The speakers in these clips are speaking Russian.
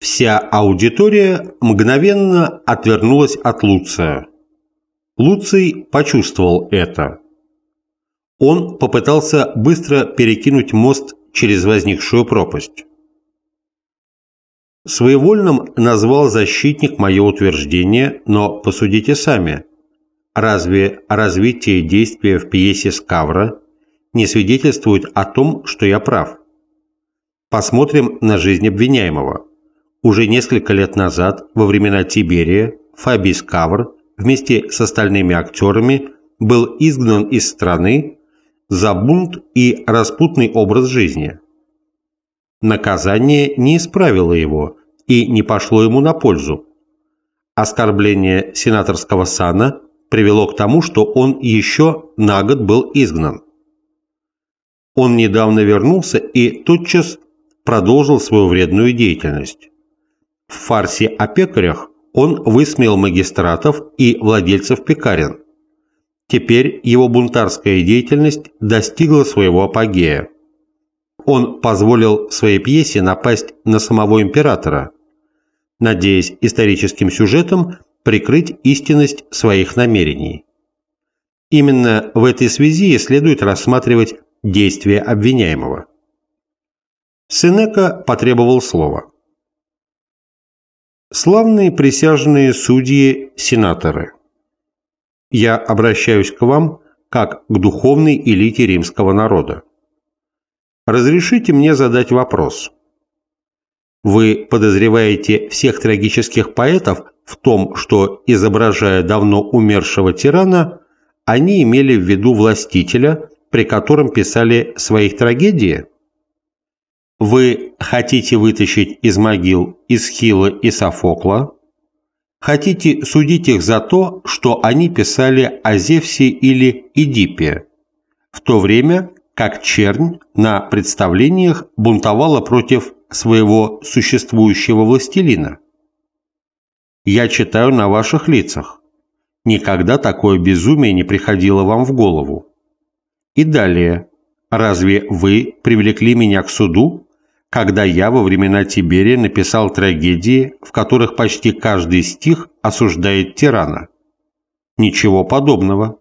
Вся аудитория мгновенно отвернулась от Луция. Луций почувствовал это. Он попытался быстро перекинуть мост через возникшую пропасть. Своевольным назвал защитник мое утверждение, но посудите сами. Разве развитие действия в пьесе «Скавра» не свидетельствует о том, что я прав? Посмотрим на жизнь обвиняемого. Уже несколько лет назад, во времена Тиберия, Фабий Скавр вместе с остальными актерами был изгнан из страны за бунт и распутный образ жизни. Наказание не исправило его и не пошло ему на пользу. Оскорбление сенаторского сана привело к тому, что он еще на год был изгнан. Он недавно вернулся и тотчас продолжил свою вредную деятельность. В фарсе о пекарях он высмеял магистратов и владельцев пекарен. Теперь его бунтарская деятельность достигла своего апогея. Он позволил своей пьесе напасть на самого императора, надеясь историческим сюжетом прикрыть истинность своих намерений. Именно в этой связи следует рассматривать действия обвиняемого. Сенека потребовал слова. Славные присяжные судьи, сенаторы, я обращаюсь к вам как к духовной элите римского народа. Разрешите мне задать вопрос. Вы подозреваете всех трагических поэтов в том, что, изображая давно умершего тирана, они имели в виду властителя, при котором писали своих трагедии? Вы хотите вытащить из могил Исхила и Софокла? Хотите судить их за то, что они писали о Зевсе или Эдипе, в то время как чернь на представлениях бунтовала против своего существующего властелина? Я читаю на ваших лицах. Никогда такое безумие не приходило вам в голову. И далее. Разве вы привлекли меня к суду когда я во времена Тиберия написал трагедии, в которых почти каждый стих осуждает тирана. Ничего подобного.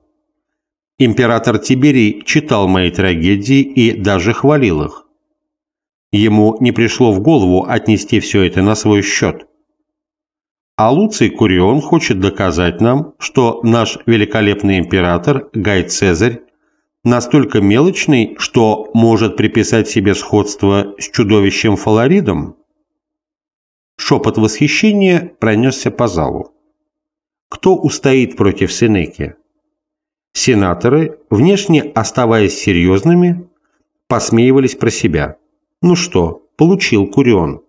Император Тиберий читал мои трагедии и даже хвалил их. Ему не пришло в голову отнести все это на свой счет. А Луций Курион хочет доказать нам, что наш великолепный император Гай Цезарь настолько мелочный, что может приписать себе сходство с чудовищем Фаларидом? Шепот восхищения пронесся по залу. Кто устоит против Сенеки? Сенаторы, внешне оставаясь серьезными, посмеивались про себя. Ну что, получил Курион.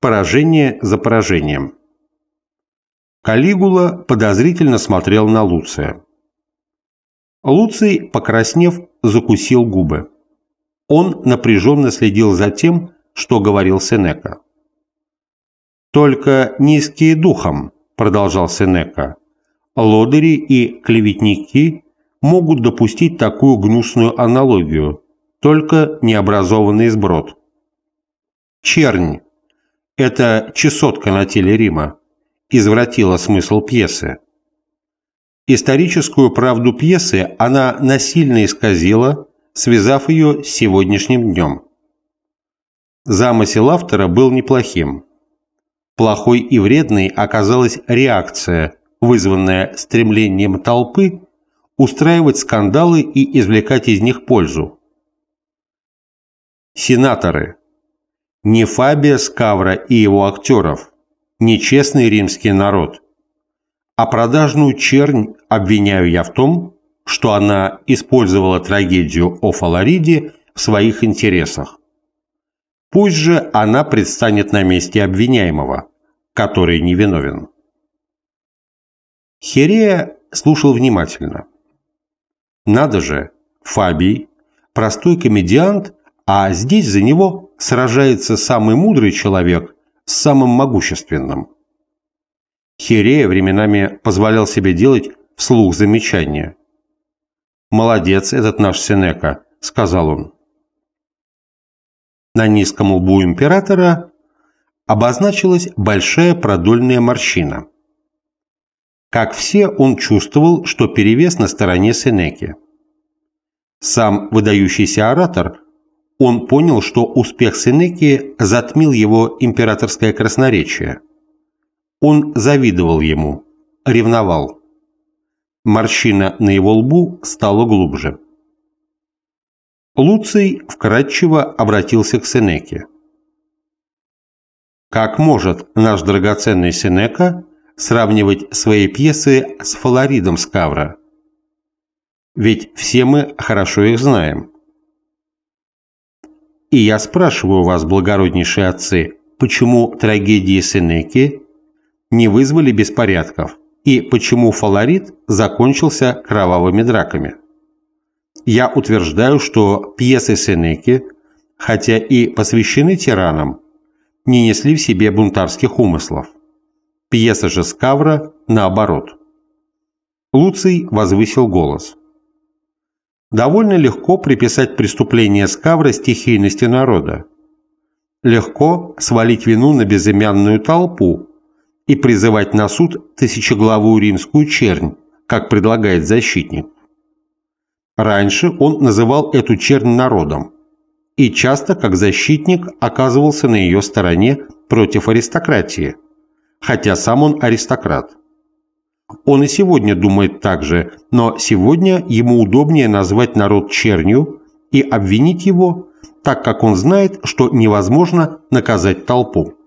Поражение за поражением. Калигула подозрительно смотрел на Луция. Луций, покраснев, закусил губы. Он напряженно следил за тем, что говорил Сенека. «Только низкие духом», – продолжал Сенека, – «лодыри и клеветники могут допустить такую гнусную аналогию, только необразованный сброд». «Чернь» – это чесотка на теле Рима, извратила смысл пьесы. Историческую правду пьесы она насильно исказила, связав ее с сегодняшним днем. Замысел автора был неплохим. Плохой и вредной оказалась реакция, вызванная стремлением толпы устраивать скандалы и извлекать из них пользу. Сенаторы. Не Фабия Скавра и его актеров, не честный римский народ – а продажную чернь обвиняю я в том, что она использовала трагедию о Фалариде в своих интересах. Пусть же она предстанет на месте обвиняемого, который невиновен. Херея слушал внимательно. Надо же, Фабий, простой комедиант, а здесь за него сражается самый мудрый человек с самым могущественным. Хирея временами позволял себе делать вслух замечания. «Молодец этот наш Сенека», — сказал он. На низком лбу императора обозначилась большая продольная морщина. Как все, он чувствовал, что перевес на стороне Сенеки. Сам выдающийся оратор, он понял, что успех Сенеки затмил его императорское красноречие. Он завидовал ему, ревновал. Морщина на его лбу стала глубже. Луций вкратчиво обратился к Сенеке. Как может наш драгоценный Сенека сравнивать свои пьесы с Фаларидом Скавра? Ведь все мы хорошо их знаем. И я спрашиваю вас, благороднейшие отцы, почему трагедии Сенеки не вызвали беспорядков и почему Фаларид закончился кровавыми драками? Я утверждаю, что пьесы Сенеки, хотя и посвящены тиранам, не несли в себе бунтарских умыслов. Пьеса же Скавра наоборот. Луций возвысил голос довольно легко приписать преступление Скавра стихийности народа. Легко свалить вину на безымянную толпу и призывать на суд тысячеглавую римскую чернь, как предлагает защитник. Раньше он называл эту чернь народом и часто, как защитник, оказывался на ее стороне против аристократии, хотя сам он аристократ. Он и сегодня думает так же, но сегодня ему удобнее назвать народ чернью и обвинить его, так как он знает, что невозможно наказать толпу.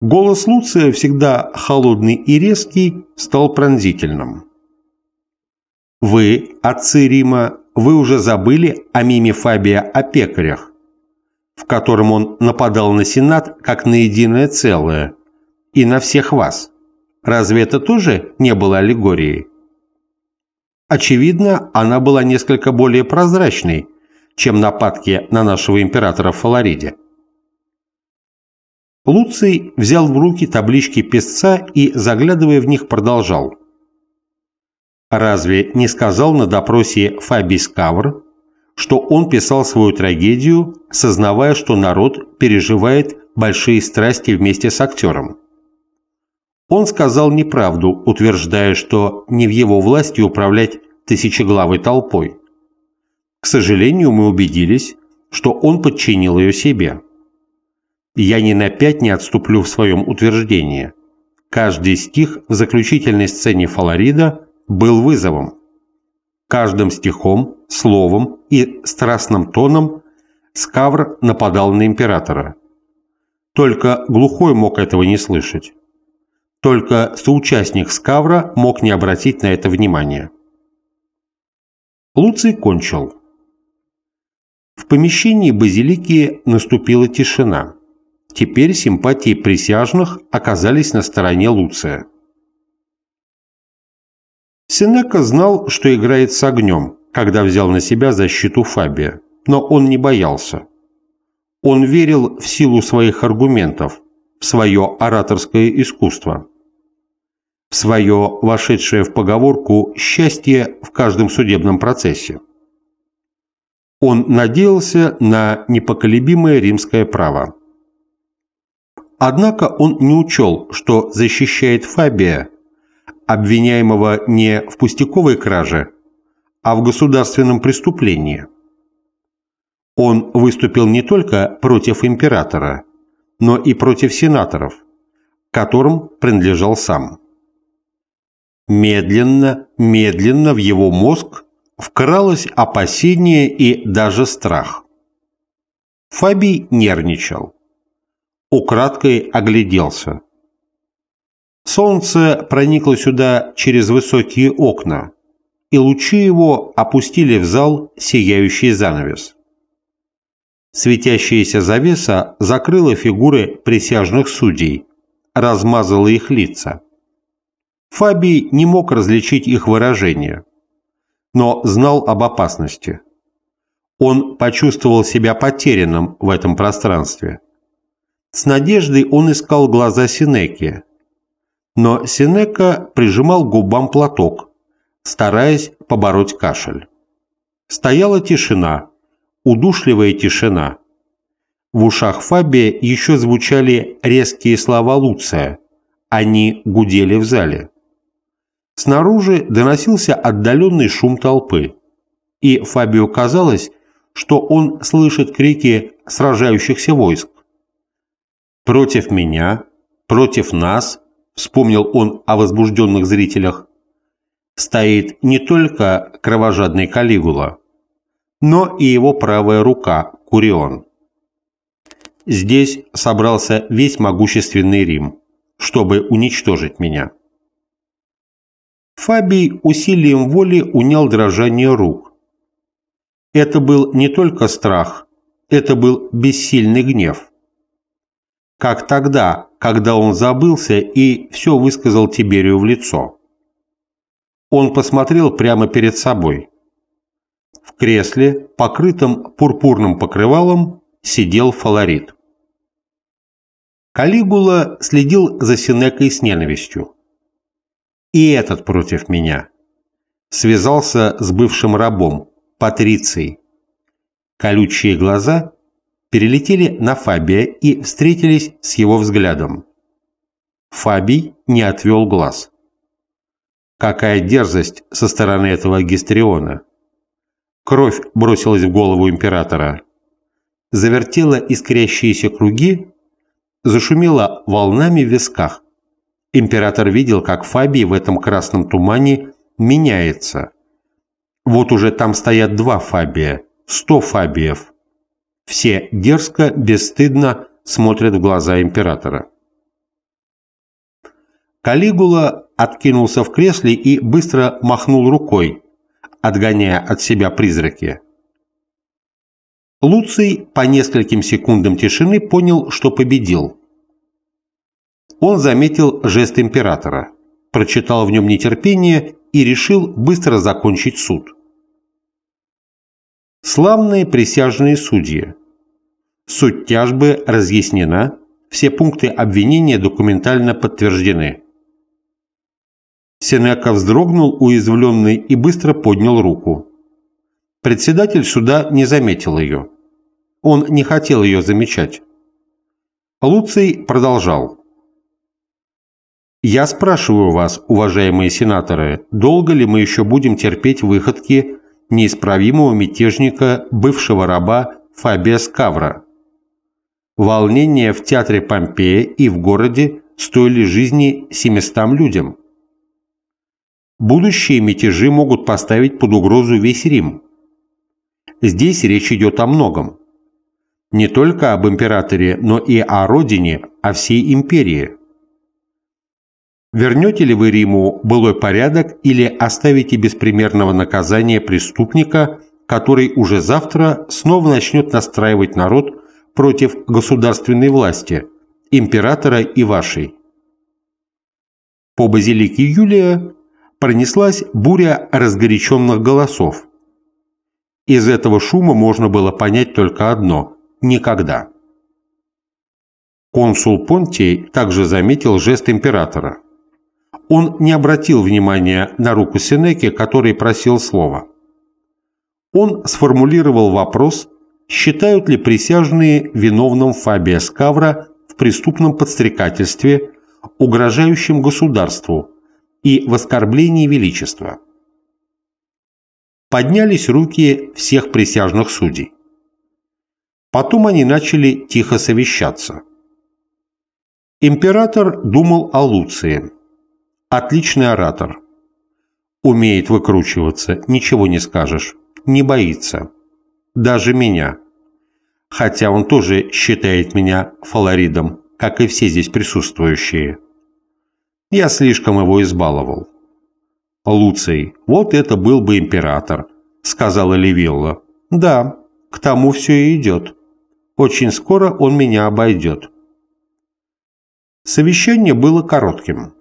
Голос Луция, всегда холодный и резкий, стал пронзительным. «Вы, отцы Рима, вы уже забыли о миме Фабия о пекарях, в котором он нападал на Сенат как на единое целое, и на всех вас. Разве это тоже не было аллегорией? Очевидно, она была несколько более прозрачной, чем нападки на нашего императора в Фалариде. Луций взял в руки таблички песца и, заглядывая в них, продолжал. Разве не сказал на допросе Фабий Скавр, что он писал свою трагедию, сознавая, что народ переживает большие страсти вместе с актером? Он сказал неправду, утверждая, что не в его власти управлять тысячеглавой толпой. К сожалению, мы убедились, что он подчинил ее себе. Я ни на пять не отступлю в своем утверждении. Каждый стих в заключительной сцене Фаларида был вызовом. Каждым стихом, словом и страстным тоном Скавр нападал на императора. Только глухой мог этого не слышать. Только соучастник Скавра мог не обратить на это внимание. Луций кончил. В помещении базилики наступила тишина. Теперь симпатии присяжных оказались на стороне Луция. Сенека знал, что играет с огнем, когда взял на себя защиту Фабия, но он не боялся. Он верил в силу своих аргументов, в свое ораторское искусство свое вошедшее в поговорку «счастье в каждом судебном процессе». Он надеялся на непоколебимое римское право. Однако он не учел, что защищает Фабия, обвиняемого не в пустяковой краже, а в государственном преступлении. Он выступил не только против императора, но и против сенаторов, которым принадлежал сам. Медленно, медленно в его мозг вкралось опасение и даже страх. Фабий нервничал. Украдкой огляделся. Солнце проникло сюда через высокие окна, и лучи его опустили в зал сияющий занавес. Светящаяся завеса закрыла фигуры присяжных судей, размазала их лица. Фабий не мог различить их выражения, но знал об опасности. Он почувствовал себя потерянным в этом пространстве. С надеждой он искал глаза Синеки, но Синека прижимал губам платок, стараясь побороть кашель. Стояла тишина, удушливая тишина. В ушах Фабия еще звучали резкие слова Луция. Они гудели в зале. Снаружи доносился отдаленный шум толпы, и Фабио казалось, что он слышит крики сражающихся войск. «Против меня, против нас», — вспомнил он о возбужденных зрителях, стоит не только кровожадный Калигула, но и его правая рука Курион. Здесь собрался весь могущественный Рим, чтобы уничтожить меня. Фабий усилием воли унял дрожание рук. Это был не только страх, это был бессильный гнев. Как тогда, когда он забылся и все высказал Тиберию в лицо. Он посмотрел прямо перед собой. В кресле, покрытом пурпурным покрывалом, сидел фалорит. Калигула следил за Синекой с ненавистью. И этот против меня. Связался с бывшим рабом, Патрицией. Колючие глаза перелетели на Фабия и встретились с его взглядом. Фабий не отвел глаз. Какая дерзость со стороны этого Гистриона! Кровь бросилась в голову императора. Завертела искрящиеся круги, зашумела волнами в висках. Император видел, как Фабий в этом красном тумане меняется. Вот уже там стоят два Фабия, сто Фабиев. Все дерзко, бесстыдно смотрят в глаза императора. Калигула откинулся в кресле и быстро махнул рукой, отгоняя от себя призраки. Луций по нескольким секундам тишины понял, что победил. Он заметил жест императора, прочитал в нем нетерпение и решил быстро закончить суд. Славные присяжные судьи. Суть тяжбы разъяснена, все пункты обвинения документально подтверждены. Сенека вздрогнул уязвленный и быстро поднял руку. Председатель суда не заметил ее. Он не хотел ее замечать. Луций продолжал. «Я спрашиваю вас, уважаемые сенаторы, долго ли мы еще будем терпеть выходки неисправимого мятежника, бывшего раба Фабия Скавра? Волнения в театре Помпея и в городе стоили жизни 700 людям. Будущие мятежи могут поставить под угрозу весь Рим. Здесь речь идет о многом. Не только об императоре, но и о родине, о всей империи. Вернете ли вы Риму былой порядок или оставите беспримерного наказания преступника, который уже завтра снова начнет настраивать народ против государственной власти, императора и вашей? По базилике Юлия пронеслась буря разгоряченных голосов. Из этого шума можно было понять только одно – никогда. Консул Понтий также заметил жест императора. Он не обратил внимания на руку Сенеки, который просил слова. Он сформулировал вопрос, считают ли присяжные виновным Фабия Скавра в преступном подстрекательстве, угрожающем государству, и в оскорблении величества. Поднялись руки всех присяжных судей. Потом они начали тихо совещаться. Император думал о Луции. Отличный оратор. Умеет выкручиваться, ничего не скажешь. Не боится. Даже меня. Хотя он тоже считает меня фалоридом, как и все здесь присутствующие. Я слишком его избаловал. Луций, вот это был бы император, сказала Левилла. Да, к тому все и идет. Очень скоро он меня обойдет. Совещание было коротким.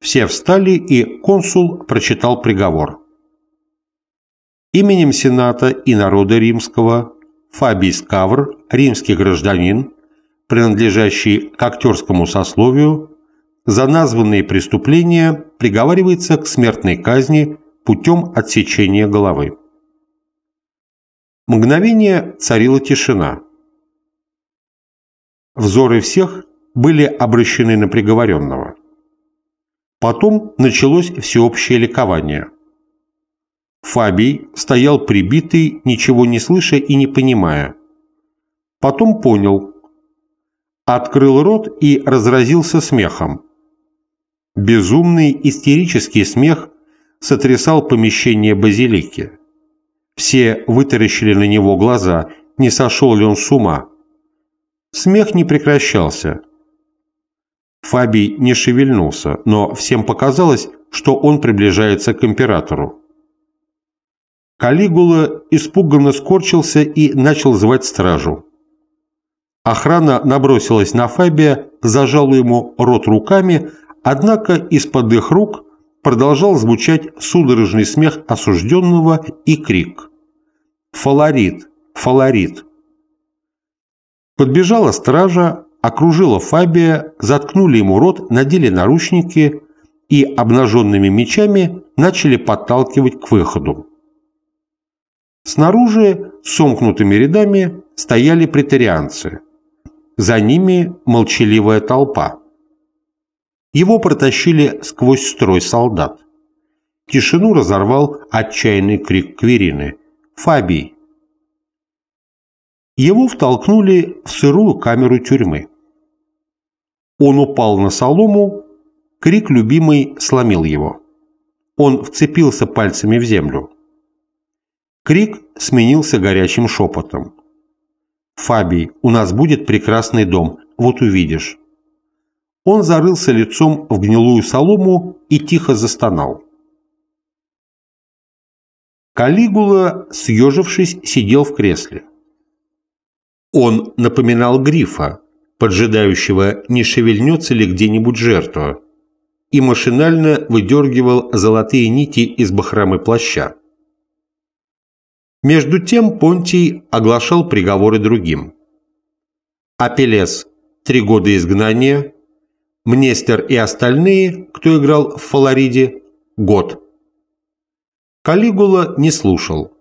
Все встали, и консул прочитал приговор. Именем Сената и народа римского Фабий Скавр, римский гражданин, принадлежащий к актерскому сословию, за названные преступления приговаривается к смертной казни путем отсечения головы. Мгновение царила тишина. Взоры всех были обращены на приговоренного. Потом началось всеобщее ликование. Фабий стоял прибитый, ничего не слыша и не понимая. Потом понял. Открыл рот и разразился смехом. Безумный истерический смех сотрясал помещение базилики. Все вытаращили на него глаза, не сошел ли он с ума. Смех не прекращался. Фабий не шевельнулся, но всем показалось, что он приближается к императору. Калигула испуганно скорчился и начал звать стражу. Охрана набросилась на Фабия, зажала ему рот руками, однако из-под их рук продолжал звучать судорожный смех осужденного и крик. «Фаларит! Фаларит!» Подбежала стража, окружила Фабия, заткнули ему рот, надели наручники и обнаженными мечами начали подталкивать к выходу. Снаружи, сомкнутыми рядами, стояли претарианцы. За ними молчаливая толпа. Его протащили сквозь строй солдат. Тишину разорвал отчаянный крик Кверины. «Фабий!» Его втолкнули в сырую камеру тюрьмы. Он упал на солому, крик любимый сломил его. Он вцепился пальцами в землю. Крик сменился горячим шепотом. «Фабий, у нас будет прекрасный дом, вот увидишь». Он зарылся лицом в гнилую солому и тихо застонал. Калигула, съежившись, сидел в кресле. Он напоминал грифа, поджидающего, не шевельнется ли где-нибудь жертва, и машинально выдергивал золотые нити из бахромы плаща. Между тем Понтий оглашал приговоры другим. Апеллес – три года изгнания, Мнестер и остальные, кто играл в Фалариде – год. Калигула не слушал.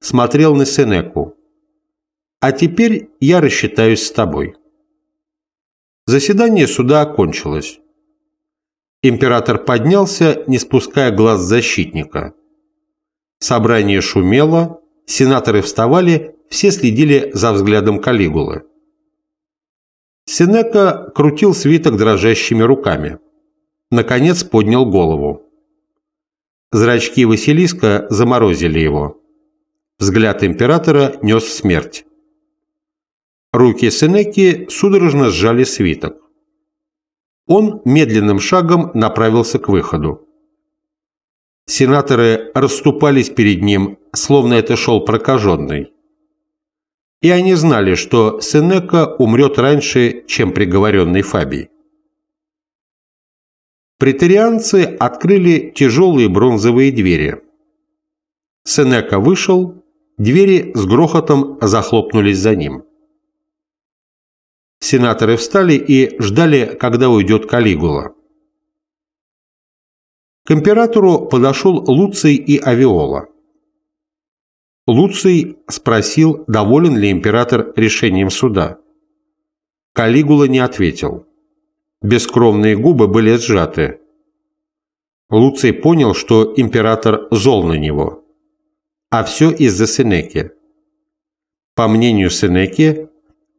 Смотрел на Сенеку. «А теперь я рассчитаюсь с тобой». Заседание суда окончилось. Император поднялся, не спуская глаз защитника. Собрание шумело, сенаторы вставали, все следили за взглядом Калигулы. Сенека крутил свиток дрожащими руками. Наконец поднял голову. Зрачки Василиска заморозили его. Взгляд императора нес смерть. Руки Сенеки судорожно сжали свиток. Он медленным шагом направился к выходу. Сенаторы расступались перед ним, словно это шел прокаженный. И они знали, что Сенека умрет раньше, чем приговоренный Фабий. Претарианцы открыли тяжелые бронзовые двери. Сенека вышел, двери с грохотом захлопнулись за ним. Сенаторы встали и ждали, когда уйдет Калигула. К императору подошел Луций и Авиола. Луций спросил, доволен ли император решением суда. Калигула не ответил. Бескровные губы были сжаты. Луций понял, что император зол на него. А все из-за Сенеки. По мнению Сенеки,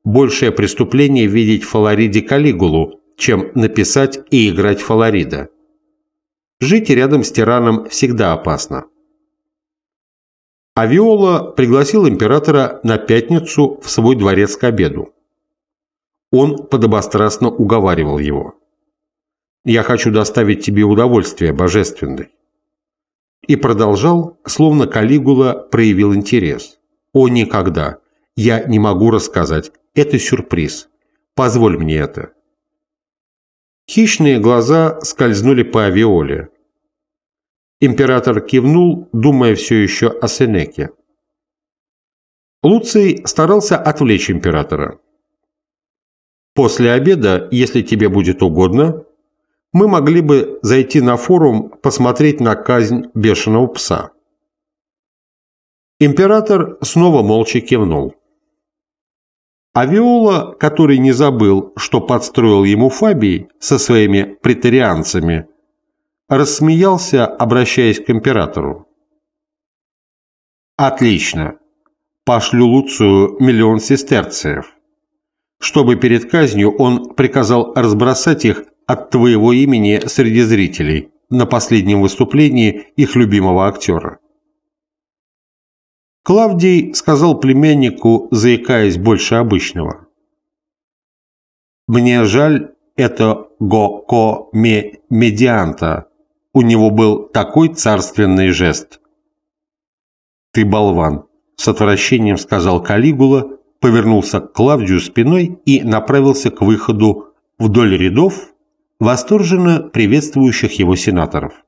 большее преступление видеть в Фалариде Калигулу, чем написать и играть Фаларида. Жить рядом с тираном всегда опасно. Авиола пригласил императора на пятницу в свой дворец к обеду. Он подобострастно уговаривал его. «Я хочу доставить тебе удовольствие, божественный». И продолжал, словно Калигула проявил интерес. «О, никогда! Я не могу рассказать. Это сюрприз. Позволь мне это». Хищные глаза скользнули по авиоле. Император кивнул, думая все еще о Сенеке. Луций старался отвлечь императора. «После обеда, если тебе будет угодно, мы могли бы зайти на форум посмотреть на казнь бешеного пса». Император снова молча кивнул. А Виола, который не забыл, что подстроил ему Фабий со своими претарианцами, рассмеялся, обращаясь к императору. «Отлично. Пошлю Луцию миллион сестерциев, чтобы перед казнью он приказал разбросать их от твоего имени среди зрителей на последнем выступлении их любимого актера. Клавдий сказал племяннику, заикаясь больше обычного. «Мне жаль, это Го-Ко-Ме-Медианта. У него был такой царственный жест». «Ты болван», — с отвращением сказал Калигула, повернулся к Клавдию спиной и направился к выходу вдоль рядов, восторженно приветствующих его сенаторов.